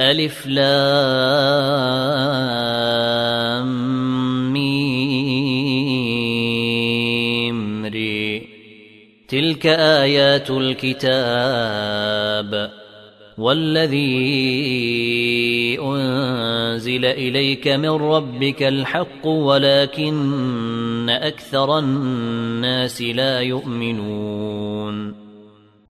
ألف لام ميم ري. تلك آيات الكتاب والذي أنزل إليك من ربك الحق ولكن أكثر الناس لا يؤمنون.